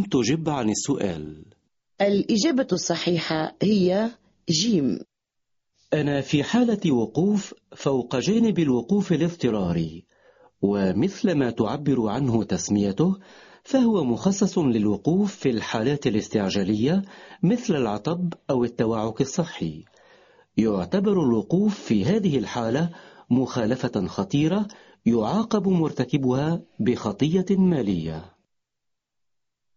لم تجب عن السؤال. الإجابة الصحيحة هي جيم. أنا في حالة وقوف فوق جانب الوقوف الاضطراري ومثل ما تعبر عنه تسميته فهو مخصص للوقوف في الحالات الاستعجالية مثل العطب أو التوعك الصحي. يعتبر الوقوف في هذه الحالة مخالفة خطيرة يعاقب مرتكبها بخطية مالية.